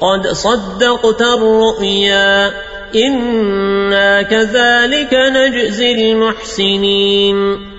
قد صدقت الرؤيا إنا كذلك نجزي المحسنين